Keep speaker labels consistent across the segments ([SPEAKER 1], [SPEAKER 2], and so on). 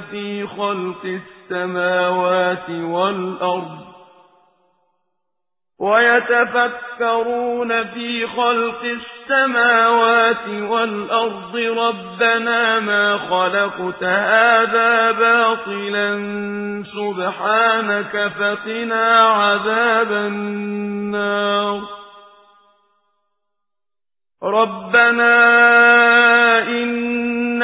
[SPEAKER 1] في خلق السماوات والأرض ويتفكرون في خلق السماوات والأرض ربنا ما خلقت هذا باطلا سبحانك فقنا عذاب النار ربنا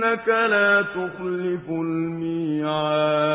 [SPEAKER 1] إنك لا تخلف الميعاد